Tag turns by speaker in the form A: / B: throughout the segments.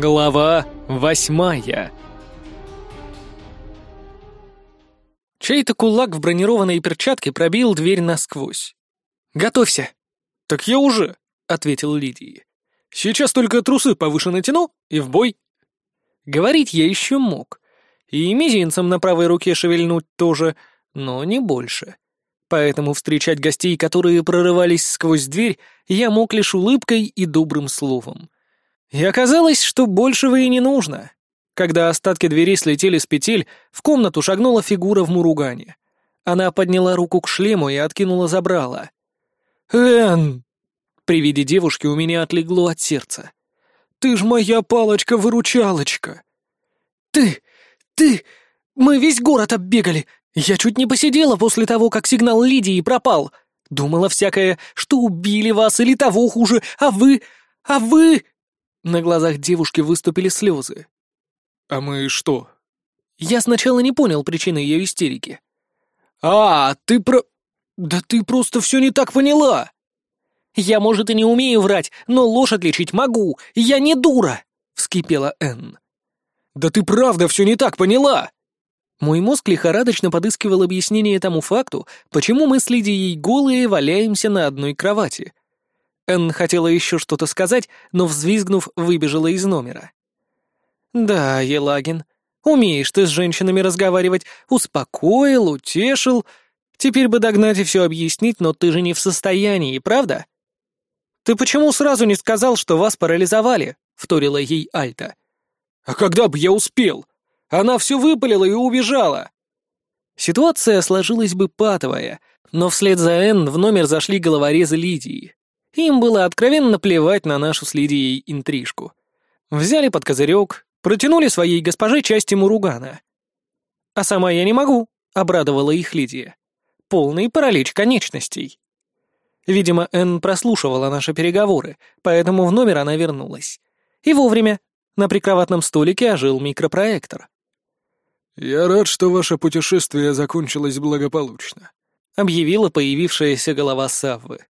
A: Глава восьмая Чей-то кулак в бронированной перчатке пробил дверь насквозь. «Готовься!» «Так я уже!» — ответил Лидии. «Сейчас только трусы повыше натяну и в бой!» Говорить я еще мог. И мизинцем на правой руке шевельнуть тоже, но не больше. Поэтому встречать гостей, которые прорывались сквозь дверь, я мог лишь улыбкой и добрым словом. И оказалось, что большего и не нужно. Когда остатки двери слетели с петель, в комнату шагнула фигура в муругане. Она подняла руку к шлему и откинула забрала. «Энн!» При виде девушки у меня отлегло от сердца. «Ты ж моя палочка-выручалочка!» «Ты! Ты! Мы весь город оббегали! Я чуть не посидела после того, как сигнал Лидии пропал! Думала всякое, что убили вас или того хуже, а вы... а вы...» На глазах девушки выступили слезы. «А мы что?» Я сначала не понял причины ее истерики. «А, ты про... Да ты просто все не так поняла!» «Я, может, и не умею врать, но ложь отличить могу! Я не дура!» — вскипела Энн. «Да ты правда все не так поняла!» Мой мозг лихорадочно подыскивал объяснение тому факту, почему мы с Лидией голые валяемся на одной кровати. Энн хотела еще что-то сказать, но, взвизгнув, выбежала из номера. «Да, Елагин, умеешь ты с женщинами разговаривать, успокоил, утешил. Теперь бы догнать и все объяснить, но ты же не в состоянии, правда?» «Ты почему сразу не сказал, что вас парализовали?» — вторила ей Альта. «А когда бы я успел? Она все выпалила и убежала!» Ситуация сложилась бы патовая, но вслед за Энн в номер зашли головорезы Лидии. Им было откровенно плевать на нашу с Лидией интрижку. Взяли под козырек, протянули своей госпоже части Муругана. «А сама я не могу», — обрадовала их Лидия. «Полный паралич конечностей». Видимо, Энн прослушивала наши переговоры, поэтому в номер она вернулась. И вовремя. На прикроватном столике ожил микропроектор.
B: «Я рад, что ваше путешествие закончилось благополучно», —
A: объявила появившаяся голова Саввы.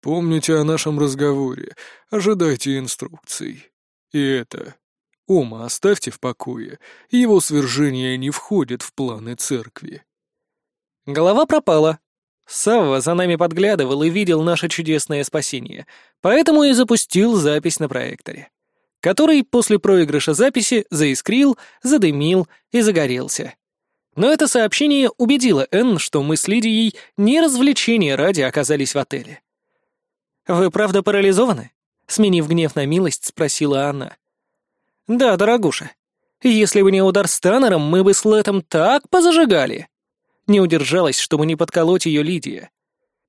B: «Помните о нашем разговоре, ожидайте инструкций. И это... Ума оставьте в покое, его свержение не входит в планы церкви».
A: Голова пропала, Савва за нами подглядывал и видел наше чудесное спасение, поэтому и запустил запись на проекторе, который после проигрыша записи заискрил, задымил и загорелся. Но это сообщение убедило Энн, что мы с Лидией не развлечения ради оказались в отеле. «Вы правда парализованы?» — сменив гнев на милость, спросила она. «Да, дорогуша. Если бы не удар с Таннером, мы бы с Летом так позажигали!» Не удержалась, чтобы не подколоть ее Лидия.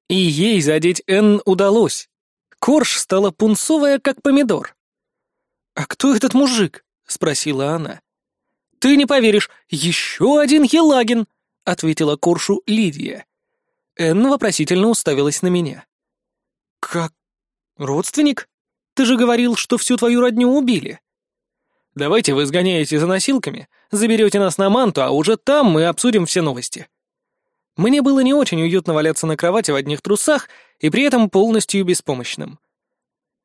A: И ей задеть Энн удалось. Корж стала пунцовая, как помидор. «А кто этот мужик?» — спросила она. «Ты не поверишь, еще один Елагин!» — ответила Коршу Лидия. Энн вопросительно уставилась на меня. «Как? Родственник? Ты же говорил, что всю твою родню убили». «Давайте вы сгоняете за носилками, заберете нас на манту, а уже там мы обсудим все новости», мне было не очень уютно валяться на кровати в одних трусах и при этом полностью беспомощным.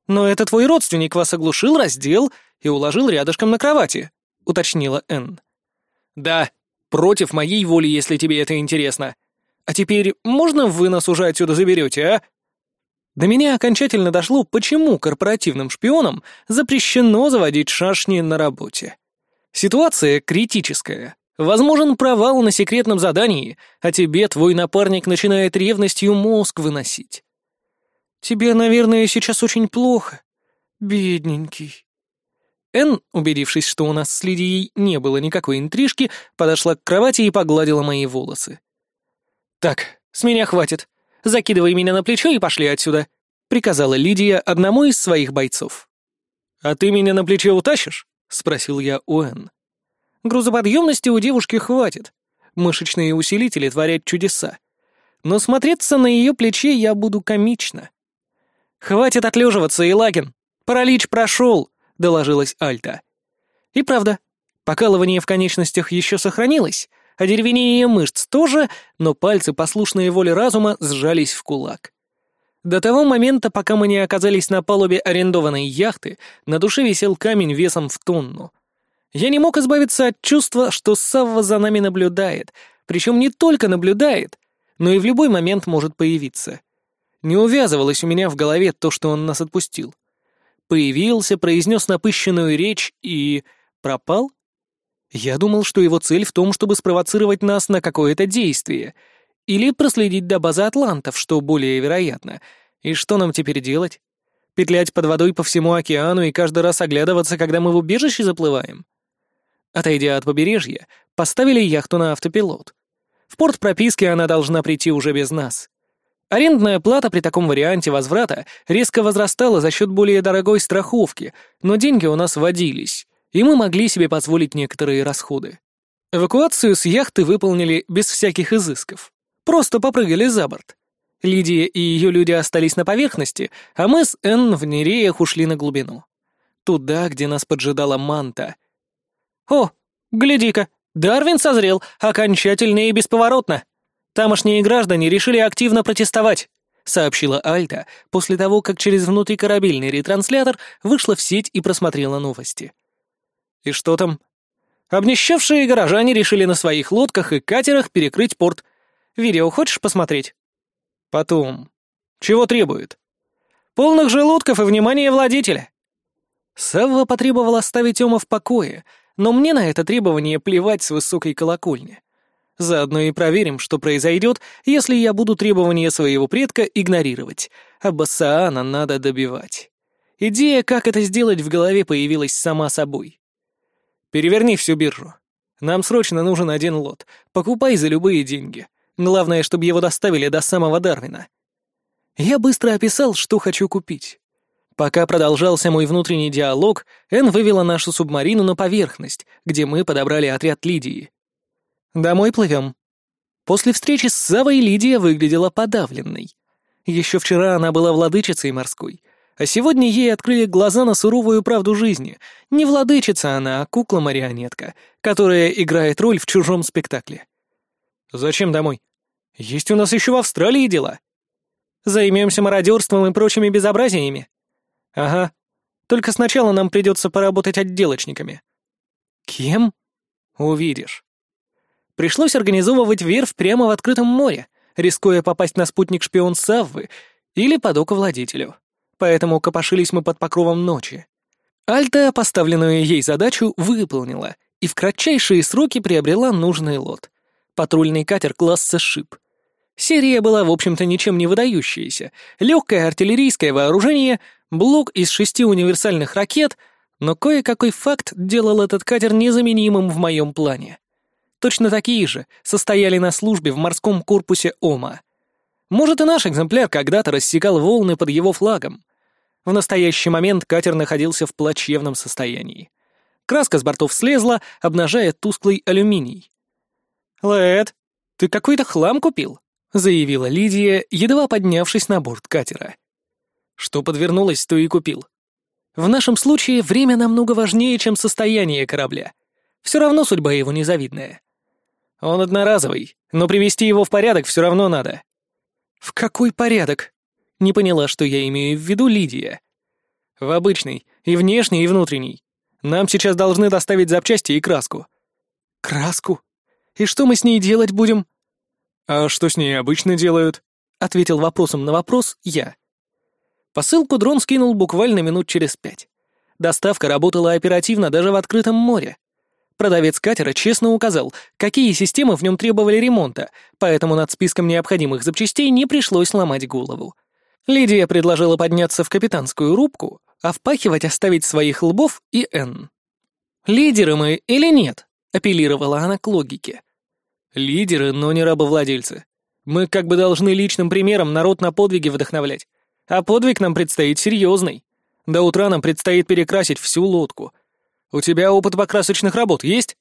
A: «Но это твой родственник вас оглушил, раздел и уложил рядышком на кровати», — уточнила Энн. «Да, против моей воли, если тебе это интересно. А теперь можно вы нас уже отсюда заберете, а?» До меня окончательно дошло, почему корпоративным шпионам запрещено заводить шашни на работе. Ситуация критическая. Возможен провал на секретном задании, а тебе твой напарник начинает ревностью мозг выносить. Тебе, наверное, сейчас очень плохо. Бедненький. Эн, убедившись, что у нас с Лидией не было никакой интрижки, подошла к кровати и погладила мои волосы. «Так, с меня хватит. Закидывай меня на плечо и пошли отсюда», — приказала Лидия одному из своих бойцов. «А ты меня на плече утащишь?» — спросил я у Энн. Грузоподъемности у девушки хватит. Мышечные усилители творят чудеса. Но смотреться на ее плече я буду комично. «Хватит отлеживаться, Елагин! Паралич прошел!» — доложилась Альта. И правда, покалывание в конечностях еще сохранилось, а деревенение мышц тоже, но пальцы, послушные воле разума, сжались в кулак. До того момента, пока мы не оказались на палубе арендованной яхты, на душе висел камень весом в тонну. Я не мог избавиться от чувства, что Савва за нами наблюдает, причем не только наблюдает, но и в любой момент может появиться. Не увязывалось у меня в голове то, что он нас отпустил. Появился, произнес напыщенную речь и... пропал? Я думал, что его цель в том, чтобы спровоцировать нас на какое-то действие — или проследить до базы атлантов, что более вероятно. И что нам теперь делать? Петлять под водой по всему океану и каждый раз оглядываться, когда мы в убежище заплываем? Отойдя от побережья, поставили яхту на автопилот. В порт прописки она должна прийти уже без нас. Арендная плата при таком варианте возврата резко возрастала за счет более дорогой страховки, но деньги у нас водились, и мы могли себе позволить некоторые расходы. Эвакуацию с яхты выполнили без всяких изысков. Просто попрыгали за борт. Лидия и ее люди остались на поверхности, а мы с Энн в Нереях ушли на глубину. Туда, где нас поджидала манта. «О, гляди-ка, Дарвин созрел, окончательно и бесповоротно. Тамошние граждане решили активно протестовать», — сообщила Альта после того, как через внутрикорабельный ретранслятор вышла в сеть и просмотрела новости. «И что там?» Обнищавшие горожане решили на своих лодках и катерах перекрыть порт — Видео хочешь посмотреть?» «Потом. Чего требует?» «Полных желудков и внимания владетеля». Савва потребовал оставить Ома в покое, но мне на это требование плевать с высокой колокольни. Заодно и проверим, что произойдет, если я буду требования своего предка игнорировать, а Бассаана надо добивать. Идея, как это сделать, в голове появилась сама собой. «Переверни всю биржу. Нам срочно нужен один лот. Покупай за любые деньги. Главное, чтобы его доставили до самого Дарвина. Я быстро описал, что хочу купить. Пока продолжался мой внутренний диалог, Эн вывела нашу субмарину на поверхность, где мы подобрали отряд Лидии. «Домой плывем». После встречи с Савой Лидия выглядела подавленной. Еще вчера она была владычицей морской, а сегодня ей открыли глаза на суровую правду жизни. Не владычица она, а кукла-марионетка, которая играет роль в чужом спектакле. «Зачем домой? Есть у нас еще в Австралии дела. Займемся мародерством и прочими безобразиями. Ага. Только сначала нам придется поработать отделочниками. Кем? Увидишь. Пришлось организовывать верфь прямо в открытом море, рискуя попасть на спутник-шпион Саввы или под око владетелю. Поэтому копошились мы под покровом ночи. Альта поставленную ей задачу выполнила и в кратчайшие сроки приобрела нужный лот. Патрульный катер класса «Шип». Серия была, в общем-то, ничем не выдающаяся. Легкое артиллерийское вооружение, блок из шести универсальных ракет, но кое-какой факт делал этот катер незаменимым в моем плане. Точно такие же состояли на службе в морском корпусе ОМА. Может, и наш экземпляр когда-то рассекал волны под его флагом. В настоящий момент катер находился в плачевном состоянии. Краска с бортов слезла, обнажая тусклый алюминий. «Лэд, ты какой-то хлам купил?» — заявила Лидия, едва поднявшись на борт катера. Что подвернулось, то и купил. В нашем случае время намного важнее, чем состояние корабля. Все равно судьба его незавидная. Он одноразовый, но привести его в порядок все равно надо. В какой порядок? Не поняла, что я имею в виду Лидия. В обычный, и внешний, и внутренний. Нам сейчас должны доставить запчасти и краску. Краску? И что мы с ней делать будем? «А что с ней обычно делают?» — ответил вопросом на вопрос я. Посылку дрон скинул буквально минут через пять. Доставка работала оперативно даже в открытом море. Продавец катера честно указал, какие системы в нем требовали ремонта, поэтому над списком необходимых запчастей не пришлось ломать голову. Лидия предложила подняться в капитанскую рубку, а впахивать оставить своих лбов и Н. «Лидеры мы или нет?» — апеллировала она к логике. Лидеры, но не рабовладельцы. Мы как бы должны личным примером народ на подвиги вдохновлять. А подвиг нам предстоит серьезный. До утра нам предстоит перекрасить всю лодку. У тебя опыт покрасочных работ есть?»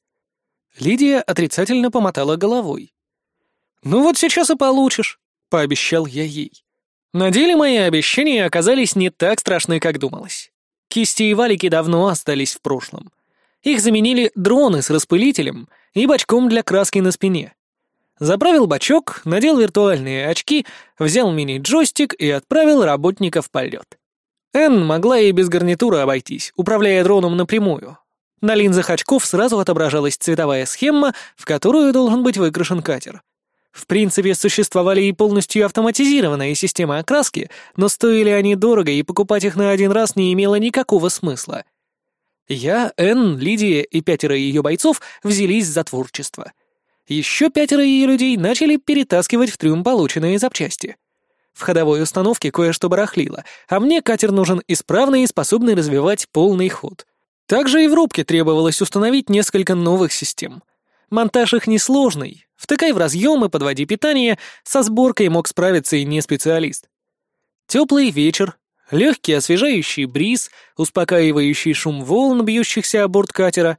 A: Лидия отрицательно помотала головой. «Ну вот сейчас и получишь», — пообещал я ей. На деле мои обещания оказались не так страшны, как думалось. Кисти и валики давно остались в прошлом. Их заменили дроны с распылителем и бачком для краски на спине. Заправил бачок, надел виртуальные очки, взял мини-джойстик и отправил работника в полет. Энн могла и без гарнитура обойтись, управляя дроном напрямую. На линзах очков сразу отображалась цветовая схема, в которую должен быть выкрашен катер. В принципе, существовали и полностью автоматизированные системы окраски, но стоили они дорого, и покупать их на один раз не имело никакого смысла. Я, Энн, Лидия и пятеро ее бойцов взялись за творчество. Еще пятеро ее людей начали перетаскивать в трюм полученные запчасти. В ходовой установке кое-что барахлило, а мне катер нужен исправный и способный развивать полный ход. Также и в рубке требовалось установить несколько новых систем. Монтаж их несложный. Втыкай в разъем и подводи питание, со сборкой мог справиться и не специалист. Теплый вечер, легкий освежающий бриз, успокаивающий шум волн, бьющихся о борт катера.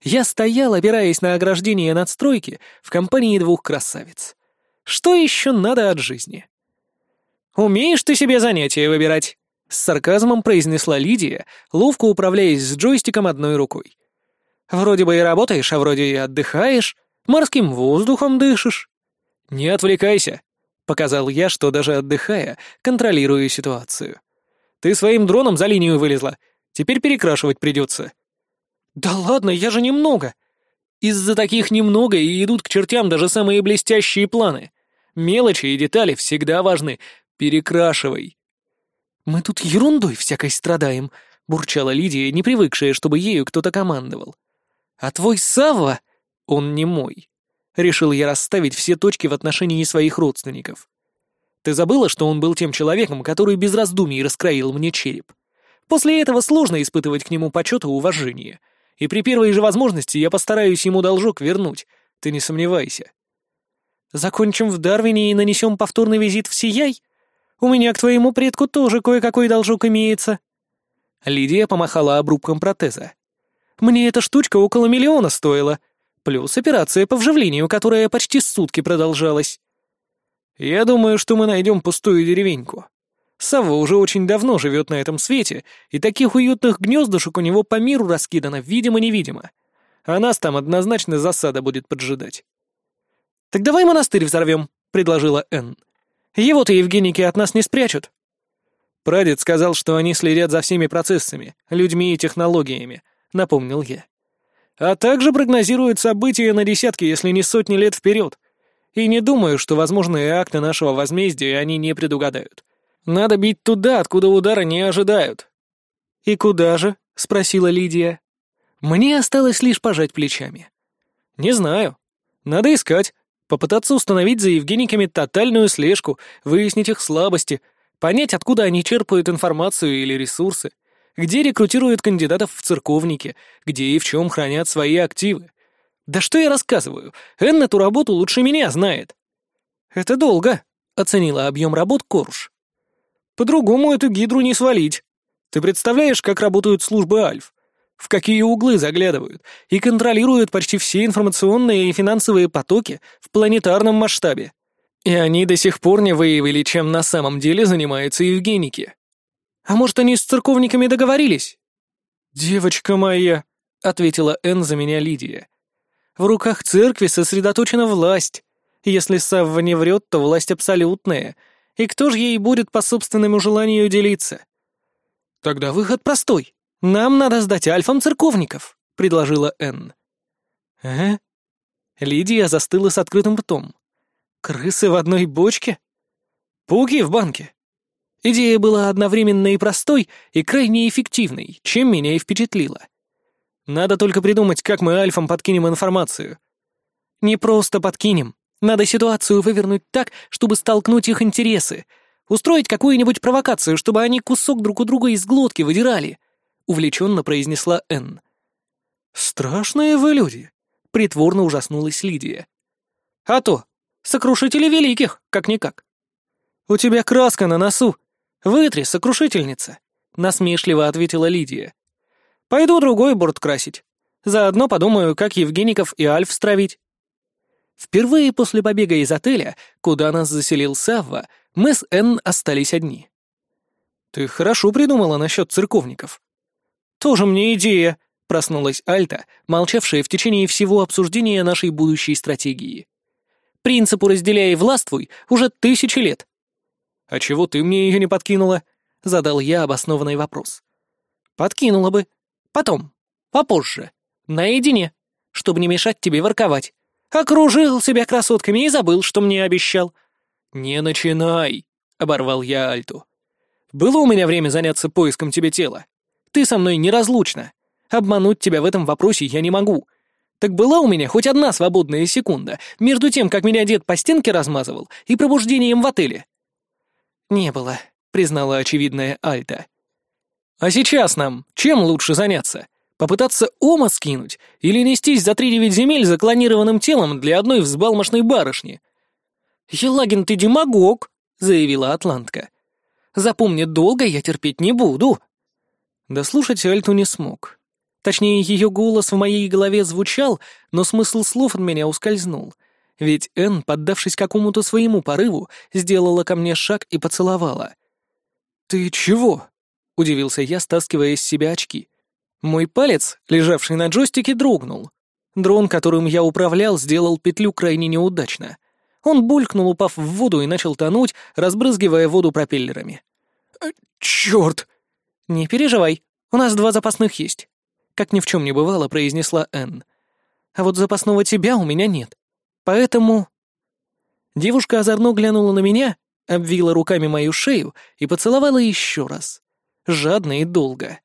A: Я стоял, опираясь на ограждение надстройки, в компании двух красавиц. Что еще надо от жизни? «Умеешь ты себе занятия выбирать?» — с сарказмом произнесла Лидия, ловко управляясь с джойстиком одной рукой. «Вроде бы и работаешь, а вроде и отдыхаешь, морским воздухом дышишь». «Не отвлекайся», — показал я, что даже отдыхая, контролирую ситуацию. «Ты своим дроном за линию вылезла, теперь перекрашивать придется». «Да ладно, я же немного!» Из-за таких немного и идут к чертям даже самые блестящие планы. Мелочи и детали всегда важны, Перекрашивай. Мы тут ерундой всякой страдаем, бурчала Лидия, не привыкшая, чтобы ею кто-то командовал. А твой Савва, он не мой. Решил я расставить все точки в отношении своих родственников. Ты забыла, что он был тем человеком, который без раздумий раскроил мне череп? После этого сложно испытывать к нему почет и уважение. И при первой же возможности я постараюсь ему должок вернуть, ты не сомневайся. Закончим в Дарвине и нанесем повторный визит в Сияй? У меня к твоему предку тоже кое-какой должок имеется». Лидия помахала обрубком протеза. «Мне эта штучка около миллиона стоила, плюс операция по вживлению, которая почти сутки продолжалась. Я думаю, что мы найдем пустую деревеньку. Савва уже очень давно живет на этом свете, и таких уютных гнездышек у него по миру раскидано, видимо-невидимо. А нас там однозначно засада будет поджидать». «Так давай монастырь взорвем», — предложила Энн. Его-то Евгеники от нас не спрячут. Прадед сказал, что они следят за всеми процессами, людьми и технологиями, напомнил я. А также прогнозируют события на десятки, если не сотни лет вперед. И не думаю, что возможные акты нашего возмездия они не предугадают. Надо бить туда, откуда удара не ожидают. «И куда же?» — спросила Лидия. Мне осталось лишь пожать плечами. «Не знаю. Надо искать. Попытаться установить за Евгениками тотальную слежку, выяснить их слабости, понять, откуда они черпают информацию или ресурсы, где рекрутируют кандидатов в церковники, где и в чем хранят свои активы. Да что я рассказываю? Энн эту работу лучше меня знает. Это долго, оценила объем работ Корж. По-другому эту гидру не свалить. Ты представляешь, как работают службы Альф? В какие углы заглядывают и контролируют почти все информационные и финансовые потоки в планетарном масштабе. И они до сих пор не выявили, чем на самом деле занимаются Евгеники. А может, они с церковниками договорились? «Девочка моя», — ответила Энн за меня Лидия. «В руках церкви сосредоточена власть. Если Савва не врет, то власть абсолютная. И кто же ей будет по собственному желанию делиться?» «Тогда выход простой», «Нам надо сдать альфам церковников», — предложила Энн. «Э?» Лидия застыла с открытым ртом. «Крысы в одной бочке? Пауки в банке?» Идея была одновременно и простой, и крайне эффективной, чем меня и впечатлило. Надо только придумать, как мы альфам подкинем информацию. Не просто подкинем. Надо ситуацию вывернуть так, чтобы столкнуть их интересы. Устроить какую-нибудь провокацию, чтобы они кусок друг у друга из глотки выдирали. — увлеченно произнесла Энн. «Страшные вы люди!» — притворно ужаснулась Лидия. «А то! Сокрушители великих, как-никак!» «У тебя краска на носу! Вытри, сокрушительница!» — насмешливо ответила Лидия. «Пойду другой борт красить. Заодно подумаю, как Евгеников и Альф стравить». Впервые после побега из отеля, куда нас заселил Савва, мы с Энн остались одни. «Ты хорошо придумала насчет церковников», «Тоже мне идея!» — проснулась Альта, молчавшая в течение всего обсуждения нашей будущей стратегии. принципу «разделяй и властвуй» уже тысячи лет.
B: «А чего ты мне ее не подкинула?» — задал я обоснованный вопрос.
A: «Подкинула бы. Потом. Попозже. Наедине. Чтобы не мешать тебе ворковать. Окружил себя красотками и забыл, что мне обещал».
B: «Не начинай!» — оборвал я Альту. «Было у меня время заняться поиском тебе тела. Ты со мной неразлучна. Обмануть тебя в этом вопросе я не могу. Так была у меня хоть одна свободная секунда между тем, как меня дед по стенке размазывал, и пробуждением в отеле?»
A: «Не было», — признала очевидная Альта.
B: «А сейчас нам чем лучше заняться? Попытаться ома скинуть или нестись за три девять земель за клонированным телом для одной взбалмошной барышни?»
A: «Елагин, ты демагог», — заявила Атлантка. «Запомни, долго я терпеть не буду».
B: Дослушать Альту не смог. Точнее, ее голос в моей голове звучал, но смысл слов от меня ускользнул — ведь Энн, поддавшись какому-то своему порыву, сделала ко мне шаг и поцеловала. «Ты чего?» — удивился я, стаскивая из себя очки. Мой палец, лежавший на джойстике, дрогнул. Дрон, которым я управлял, сделал петлю крайне неудачно. Он булькнул, упав в воду, и начал тонуть, разбрызгивая воду пропеллерами.
A: «Э, «Чёрт!» «Не переживай, у нас два запасных есть», — как ни в чем не бывало, произнесла Энн. «А вот запасного тебя у меня нет. Поэтому...» Девушка озорно глянула на меня, обвила руками мою шею и поцеловала еще раз. Жадно и долго.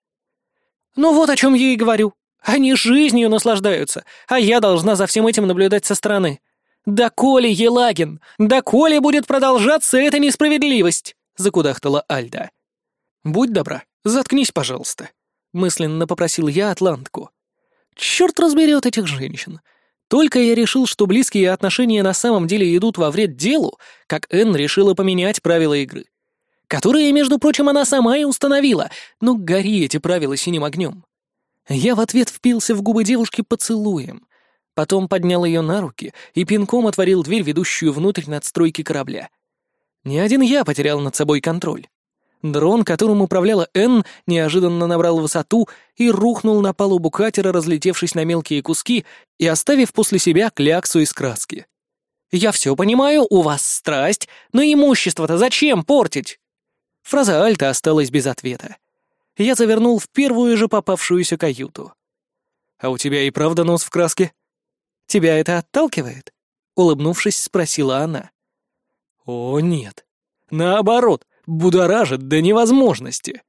A: «Ну вот о чем я и говорю. Они жизнью наслаждаются, а я должна за всем этим наблюдать со стороны. Да коли, Елагин, да коли будет продолжаться эта несправедливость!» — закудахтала Альда. «Будь добра, заткнись, пожалуйста», — мысленно попросил я Атлантку. «Черт разберет этих женщин. Только я решил, что близкие отношения на самом деле идут во вред делу, как Энн решила поменять правила игры. Которые, между прочим, она сама и установила, но гори эти правила синим огнем. Я в ответ впился в губы девушки поцелуем, потом поднял ее на руки и пинком отворил дверь, ведущую внутрь надстройки корабля. Не один я потерял над собой контроль. Дрон, которым управляла Н, неожиданно набрал высоту и рухнул на палубу катера, разлетевшись на мелкие куски и оставив после себя кляксу из краски. «Я все понимаю, у вас страсть, но имущество-то зачем портить?» Фраза Альта осталась без ответа. Я завернул в первую же попавшуюся каюту. «А у тебя и правда нос в краске?» «Тебя это отталкивает?» — улыбнувшись, спросила она.
B: «О, нет. Наоборот, будоражит до невозможности.